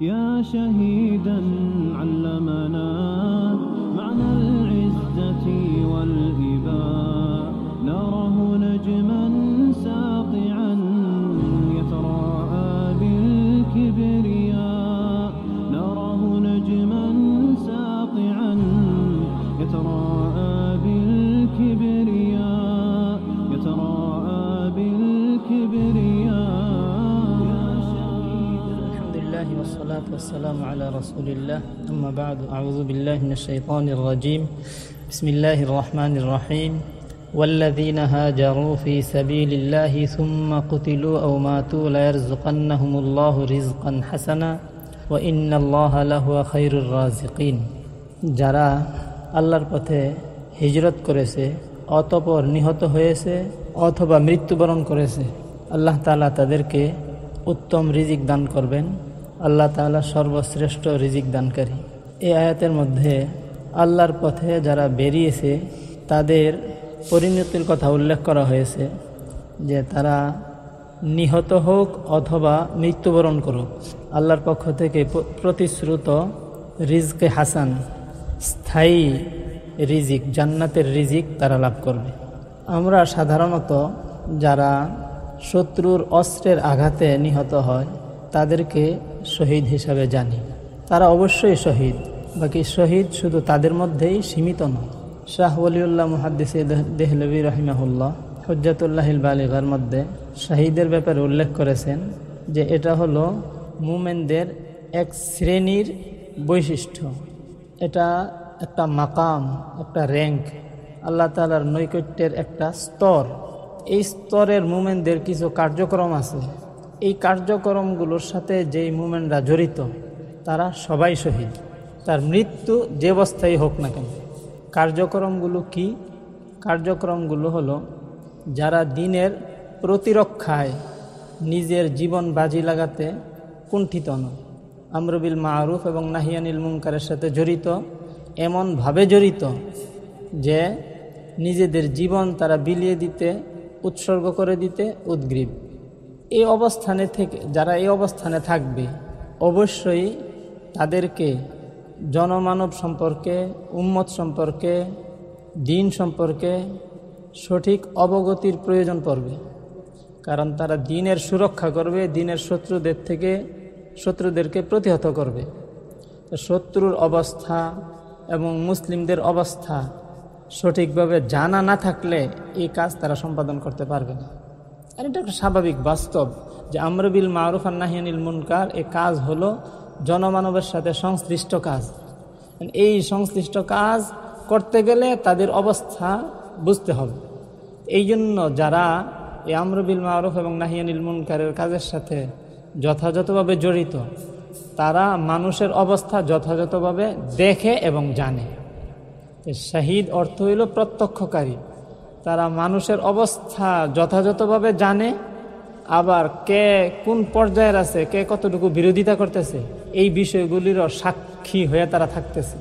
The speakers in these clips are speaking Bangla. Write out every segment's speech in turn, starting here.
يا شهيدا علمنا معنى العزة والإباء نراه نجما ساطعا يتراءى بالكبرياء. نراه نجما ساطعا يتراءى بالكبرياء. والصلاة والسلام على رسول الله أما بعد أعوذ بالله من الشيطان الرجيم بسم الله الرحمن الرحيم والذين هاجروا في سبيل الله ثم قتلوا أو ماتوا ليرزقنهم الله رزقا حسنا وإن الله لهو خير الرازقين যারা আল্লাহর পথে হিজরত করেছে অতপর নিহত হয়েছে অথবা মৃত্যুবরণ করেছে আল্লাহ তাআলা তাদেরকে উত্তম রিজিক দান করবেন আল্লাহ তাআলা সর্বশ্রেষ্ঠ রিজিক দানকারী। এই আয়াতের মধ্যে আল্লাহর পথে যারা বেরিয়েছে, তাদের পরিণতির কথা উল্লেখ করা হয়েছে যে তারা নিহত হোক অথবা মৃত্যুবরণ করুক, আল্লাহর পক্ষ থেকে প্রতিশ্রুত রিজকে হাসান, স্থায়ী রিজিক, জান্নাতের রিজিক তারা লাভ করবে। আমরা সাধারণত যারা শত্রুর অস্ত্রের আঘাতে নিহত হয়, তাদেরকে শহীদ হিসাবে জানি। তারা অবশ্যই শহীদ, বাকি শহীদ শুধু তাদের মধ্যেই সীমিত নয়। শাহ ওলিউল্লাহ মুহাদ্দিস দেহলবী রহিমাহুল্লাহ হজ্জাতুল্লাহিল বালিগার মধ্যে শাহিদের ব্যাপারে উল্লেখ করেছেন যে এটা হলো মুমেনদের এক শ্রেণির বৈশিষ্ট্য। এটা একটা মাকাম, একটা র্যাঙ্ক আল্লাহ তালার নৈকট্যের একটা স্তর। এই স্তরের মুমেনদের কিছু কার্যক্রম আছে। এই কার্যক্রমগুলোর সাথে যেই মুমেন্টরা জড়িত, তারা সবাই শহীদ। তার মৃত্যু যে অবস্থায় হোক না কেন। কার্যক্রমগুলো কি? কার্যক্রমগুলো হলো, যারা দিনের প্রতিরক্ষায় নিজের জীবন বাজি লাগাতে কুণ্ঠিত নয় আমরবিল মারুফ এবং নাহিয়ানিল মুনকারের সাথে জড়িত, এমনভাবে জড়িত যে নিজেদের জীবন তারা বিলিয়ে দিতে, উৎসর্গ করে দিতে উদ্গ্রীব। এই অবস্থানে থেকে, যারা এই অবস্থানে থাকবে, অবশ্যই তাদেরকে জনমানব সম্পর্কে, উম্মত সম্পর্কে, দিন সম্পর্কে সঠিক অবগতির প্রয়োজন পড়বে। কারণ তারা দিনের সুরক্ষা করবে, দিনের শত্রুদের থেকে, শত্রুদেরকে প্রতিহত করবে। শত্রুর অবস্থা এবং মুসলিমদের অবস্থা সঠিকভাবে জানা না থাকলে এই কাজ তারা সম্পাদন করতে পারবে না। আর এটা একটা স্বাভাবিক বাস্তব যে আমরবিল মারুফ আর নাহিয়ানিল মুনকার, এ কাজ হলো জনমানবের সাথে সংশ্লিষ্ট কাজ। এই সংশ্লিষ্ট কাজ করতে গেলে তাদের অবস্থা বুঝতে হবে। এই জন্য যারা এই আমরবিল মারুফ এবং নাহিয়ানিল মুনকারের কাজের সাথে যথাযথভাবে জড়িত, তারা মানুষের অবস্থা যথাযথভাবে দেখে এবং জানে। শাহিদ অর্থ হইল প্রত্যক্ষকারী। তারা মানুষের অবস্থা যথাযথভাবে জানে, আবার কে কোন পর্যায়ের আছে, কে কতটুকু বিরোধিতা করতেছে, এই বিষয়গুলিরও সাক্ষী হয়ে তারা থাকতেছে।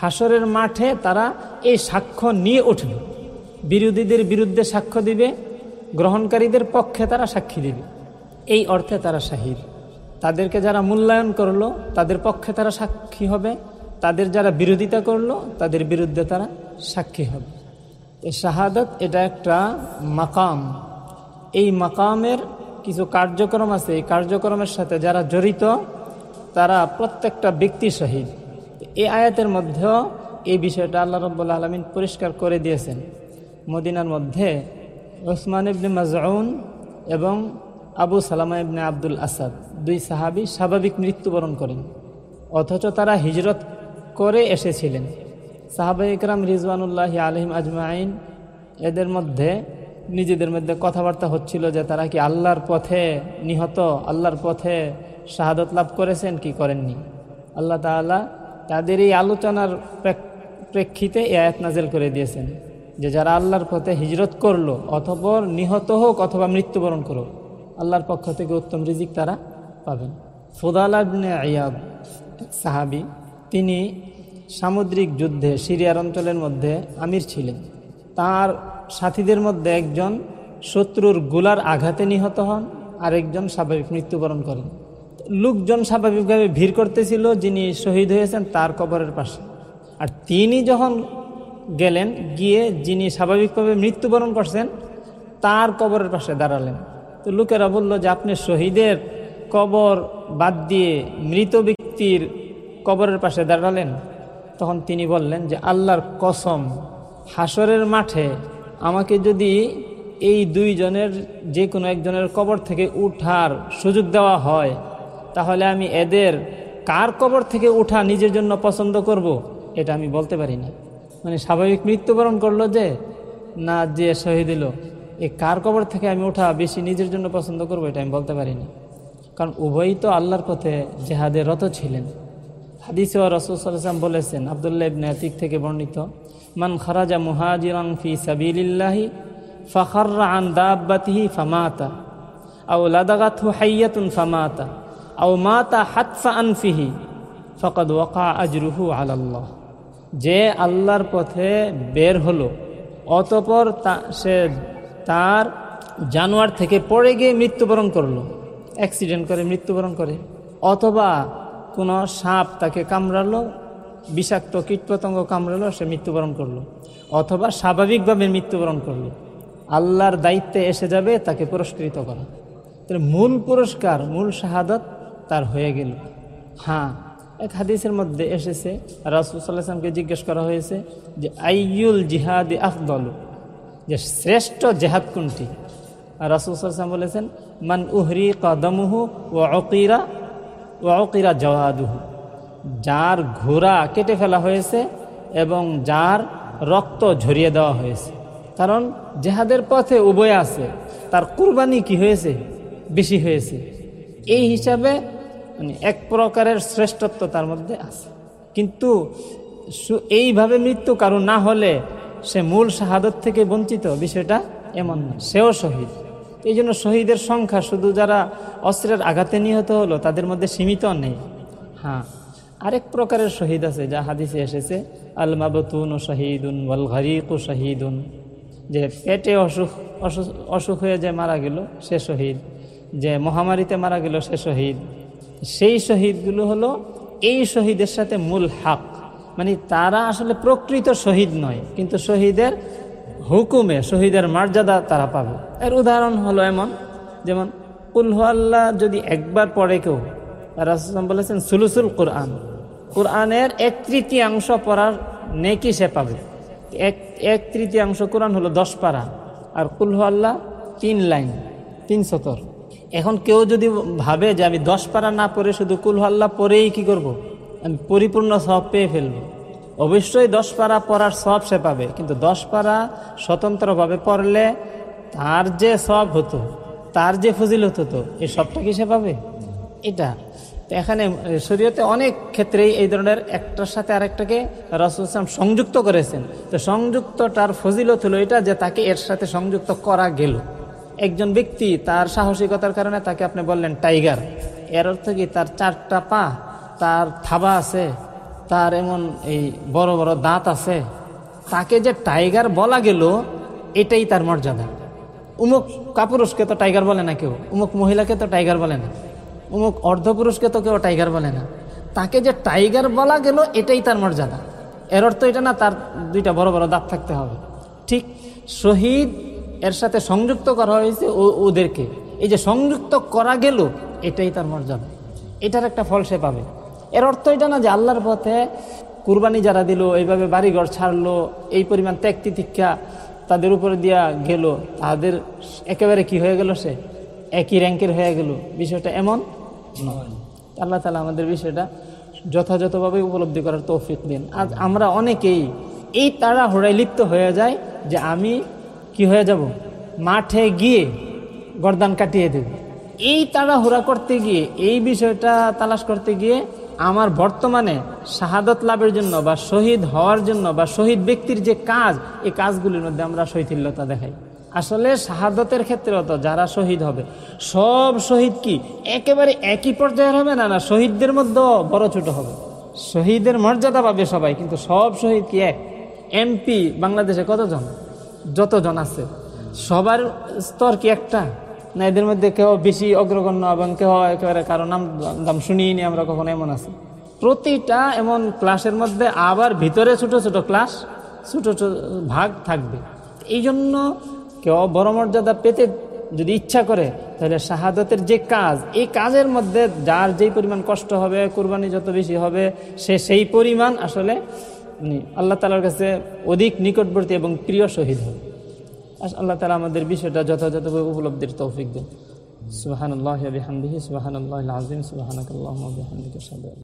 হাসরের মাঠে তারা এই সাক্ষ্য নিয়ে উঠবে বিরোধীদের বিরুদ্ধে সাক্ষ্য দিবে, গ্রহণকারীদের পক্ষে তারা সাক্ষী দিবে। এই অর্থে তারা শাহিদ তাদেরকে যারা মূল্যায়ন করল, তাদের পক্ষে তারা সাক্ষী হবে। তাদের যারা বিরোধিতা করল, তাদের বিরুদ্ধে তারা সাক্ষী হবে। এই শাহাদত এটা একটা মাকাম। এই মাকামের কিছু কার্যক্রম আছে। এই কার্যক্রমের সাথে যারা জড়িত, তারা প্রত্যেকটা ব্যক্তি শহীদ। এই আয়াতের মধ্যেও এই বিষয়টা আল্লাহ রব্বুল্লা আলমিন পরিষ্কার করে দিয়েছেন। মদিনার মধ্যে ওসমান ইবনে মাজউন এবং আবু সালামা ইবনে আব্দুল আসাদ দুই সাহাবি স্বাভাবিক মৃত্যুবরণ করেন। অথচ তারা হিজরত করে এসেছিলেন। সাহাবা ইকরাম রিজওয়ানুল্লাহ আলহিম আজমাইন এদের মধ্যে, নিজেদের মধ্যে কথাবার্তা হচ্ছিল যে তারা কি আল্লাহর পথে নিহত, আল্লাহর পথে শাহাদত লাভ করেছেন, কি করেননি? আল্লাহ তাআলা তাদের এই আলোচনার প্রেক্ষিতে এ আয়াত নাজেল করে দিয়েছেন যে যারা আল্লাহর পথে হিজরত করল অথপর নিহত হোক অথবা মৃত্যুবরণ করুক, আল্লাহর পক্ষ থেকে উত্তম রিজিক তারা পাবেন। ফুদাল আবনে আয়াব সাহাবি, তিনি সামুদ্রিক যুদ্ধে সিরিয়ার অঞ্চলের মধ্যে আমির ছিলেন। তার সাথীদের মধ্যে একজন শত্রুর গোলার আঘাতে নিহত হন আর একজন স্বাভাবিক মৃত্যুবরণ করেন। লোকজন স্বাভাবিকভাবে ভিড় করতেছিল, যিনি শহীদ হয়েছেন তার কবরের পাশে। আর তিনি যখন গেলেন, গিয়ে যিনি স্বাভাবিকভাবে মৃত্যুবরণ করছেন, তার কবরের পাশে দাঁড়ালেন। তো লোকেরা বলল যে, আপনি শহীদের কবর বাদ দিয়ে মৃত ব্যক্তির কবরের পাশে দাঁড়ালেন? তখন তিনি বললেন যে, আল্লাহর কসম হাসরের মাঠে আমাকে যদি এই দুইজনের যে কোনো একজনের কবর থেকে উঠার সুযোগ দেওয়া হয়, তাহলে আমি এদের কার কবর থেকে উঠা নিজের জন্য পছন্দ করব? এটা আমি বলতে পারি না মানে স্বাভাবিক মৃত্যুবরণ করল যে, না, যে শহীদ হলো এই কার কবর থেকে আমি ওঠা বেশি নিজের জন্য পছন্দ করব এটা আমি বলতে পারি না কারণ উভয়ই তো আল্লাহর পথে জেহাদে রত ছিলেন। হাদিসে রসুল সাল্লাম বলেছেন, আবদুল্লাহ ইবনে আতিক থেকে বর্ণিত, মান খারাজা মুহাজিরান ফি সাবিলিল্লাহি ফাখাররা আন দাব্বাতিহি ফামাতা, আও লাদাগাতহু হাইয়াতুন ফামাতা, আও মাতা হাতফা আনফিহি ফকাদ ওয়াকা আজরুহু আলাল্লাহ। যে আল্লাহর পথে বের হলো, অতপর তা, সে তার জানোয়ার থেকে পড়ে গিয়ে মৃত্যুবরণ করল, অ্যাক্সিডেন্ট করে মৃত্যুবরণ করে, অথবা কোনো সাপ তাকে কামড়ালো, বিষাক্ত কীটপতঙ্গ কামড়ালো, সে মৃত্যুবরণ করল। অথবা স্বাভাবিকভাবে মৃত্যুবরণ করল। আল্লাহর দায়িত্বে এসে যাবে, তাকে পুরস্কৃত করা। তাহলে মূল পুরস্কার, মূল শাহাদত তার হয়ে গেল। হ্যাঁ এক হাদিসের মধ্যে এসেছে, রাসুল সাল্লাহামকে জিজ্ঞেস করা হয়েছে যে, আইয়ুল জিহাদি আফদল? যে শ্রেষ্ঠ জেহাদ কোনটি? আর রাসুল সাল্লাম বলেছেন, মান উহরি কদমুহু ও অকিরা ও অকিরা জওয়াদুহু, যার ঘোড়া কেটে ফেলা হয়েছে এবং যার রক্ত ঝরিয়ে দেওয়া হয়েছে। কারণ জেহাদের পথে উভয় আছে, তার কুরবানি কি হয়েছে? বেশি হয়েছে। এই হিসাবে মানে এক প্রকারের শ্রেষ্ঠত্ব তার মধ্যে আছে। কিন্তু এইভাবে মৃত্যু কারও না হলে সে মূল শাহাদত থেকে বঞ্চিত, বিষয়টা এমন সেও শহীদ। এই জন্য শহীদের সংখ্যা শুধু যারা অস্ত্রের আঘাতে নিহত হলো, তাদের মধ্যে সীমিত নেই। হ্যাঁ আরেক প্রকারের শহীদ আছে যা হাদিসে এসেছে আল মাবতুন ও শাহিদুন ওয়াল ঘরিক ও শাহিদুন। যে পেটে অসুখ অসুখ অসুখ হয়ে যে মারা গেল, সে শহীদ। যে মহামারীতে মারা গেল, সে শহীদ। সেই শহীদগুলো হলো এই শহীদের সাথে মূল হাক। মানে তারা আসলে প্রকৃত শহীদ নয়, কিন্তু শহীদের হুকুমে শহীদের মর্যাদা তারা পাবে। এর উদাহরণ হলো এমন, যেমন কুলহ আল্লাহ যদি একবার পড়ে কেউ রাসুলাম বলেছেন সুলুসুল কোরআন। কোরআনের এক তৃতীয়াংশ পড়ার নেকি সে পাবে। এক এক তৃতীয়াংশ কোরআন হলো দশ পারা, আর কুলহ আল্লাহ তিন লাইন, তিন সতর। এখন কেউ যদি ভাবে যে আমি দশ পারা না পড়ে শুধু কুলহ আল্লাহ পরেই কি করব। আমি পরিপূর্ণ সব পেয়ে ফেলব। অবশ্যই দশ পারা পড়ার সব সে পাবে, কিন্তু দশ পারা স্বতন্ত্রভাবে পড়লে তার যে সব হতো, তার যে ফজিলত হতো, এই সবটা কি সে পাবে? এটা। এখানে শরীয়তে অনেক ক্ষেত্রেই এই ধরনের একটার সাথে আরেকটাকে রাসুল ইসলাম সংযুক্ত করেছেন। তো সংযুক্তটার ফজিলত হলো এটা যে তাকে এর সাথে সংযুক্ত করা গেল। একজন ব্যক্তি তার সাহসিকতার কারণে তাকে আপনি বললেন টাইগার। এর অর্থ কি? তার চারটা পা, তার থাবা আছে তার এমন এই বড় বড় দাঁত আছে, তাকে যে টাইগার বলা গেল, এটাই তার মর্যাদা। উমুক কাপুরুষকে তো টাইগার বলে না কেউ, উমুক মহিলাকে তো টাইগার বলে না, উমুক অর্ধপুরুষকে তো কেউ টাইগার বলে না। তাকে যে টাইগার বলা গেল, এটাই তার মর্যাদা। এর অর্থ এটা না, তার দুইটা বড় বড় দাঁত থাকতে হবে। ঠিক শহীদ এর সাথে সংযুক্ত করা হয়েছে ওদেরকে। এই যে সংযুক্ত করা গেল, এটাই তার মর্যাদা। এটার একটা ফল সে পাবে। এর অর্থ এটা না যে আল্লাহর পথে কুরবানি যারা দিল, এইভাবে বাড়িঘর ছাড়লো, এই পরিমাণ ত্যাগ তিতিক্ষা তাদের উপরে দিয়া গেল, তাদের একেবারে কি হয়ে গেল সে? একই র্যাঙ্কের হয়ে গেল। বিষয়টা এমন নয়। আল্লাহ তালা আমাদের বিষয়টা যথাযথভাবে উপলব্ধি করার তৌফিক দিন। আজ আমরা অনেকেই এই তারা হোড়ায় লিপ্ত হয়ে যায় যে আমি কি হয়ে যাব? মাঠে গিয়ে গরদান কাটিয়ে দেব। এই তাড়াহুড়া করতে গিয়ে, এই বিষয়টা তালাশ করতে গিয়ে আমার বর্তমানে শাহাদত লাভের জন্য বা শহীদ হওয়ার জন্য বা শহীদ ব্যক্তির যে কাজ, এই কাজগুলির মধ্যে আমরা শৈথিল্যতা দেখাই। আসলে শাহাদতের ক্ষেত্রেও তো যারা শহীদ হবে, সব শহীদ কি একেবারে একই পর্যায়ের হবে না না শহীদদের মধ্যেও বড় ছোট হবে? শহীদের মর্যাদা পাবে সবাই, কিন্তু সব শহীদ কি এক? এমপি বাংলাদেশে কতজন? যতজন আছে? সবার স্তর কি একটা? না, এদের মধ্যে কেউ বেশি অগ্রগণ্য এবং কেউ একেবারে কারও নাম দাম শুনিনি, আমরা কখনো এমন আছি। প্রতিটা এমন ক্লাসের মধ্যে আবার ভিতরে ছোট ছোট ক্লাস ছোট ছোট ভাগ থাকবে। এই জন্য কেউ বড় মর্যাদা পেতে যদি ইচ্ছা করে, তাহলে শাহাদতের যে কাজ, এই কাজের মধ্যে যার যেই পরিমাণ কষ্ট হবে, কোরবানি যত বেশি হবে, সে সেই পরিমাণ আসলে আল্লাহ তালার কাছে অধিক নিকটবর্তী এবং প্রিয় শহীদ হবে। আল্লাহ তালা আমাদের বিষয়টা যথাযথভাবে উপলব্ধির তৌফিক দেন। সুবাহান আল্লাহ বিহামদিহি সুবাহান আল্লাহ আজিম সুবাহানাক